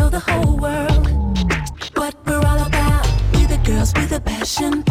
whole world. What we're all about. We're the girls with a passion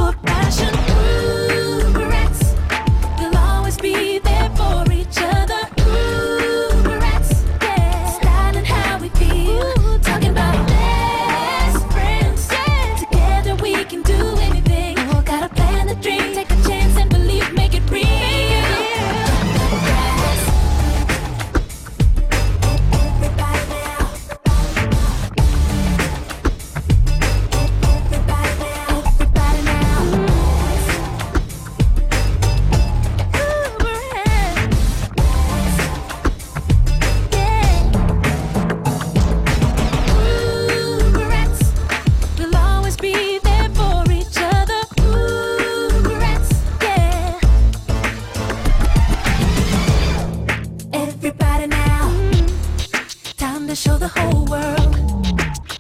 to show the whole world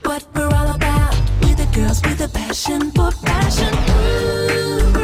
what we're all about. We're the girls with a passion for fashion.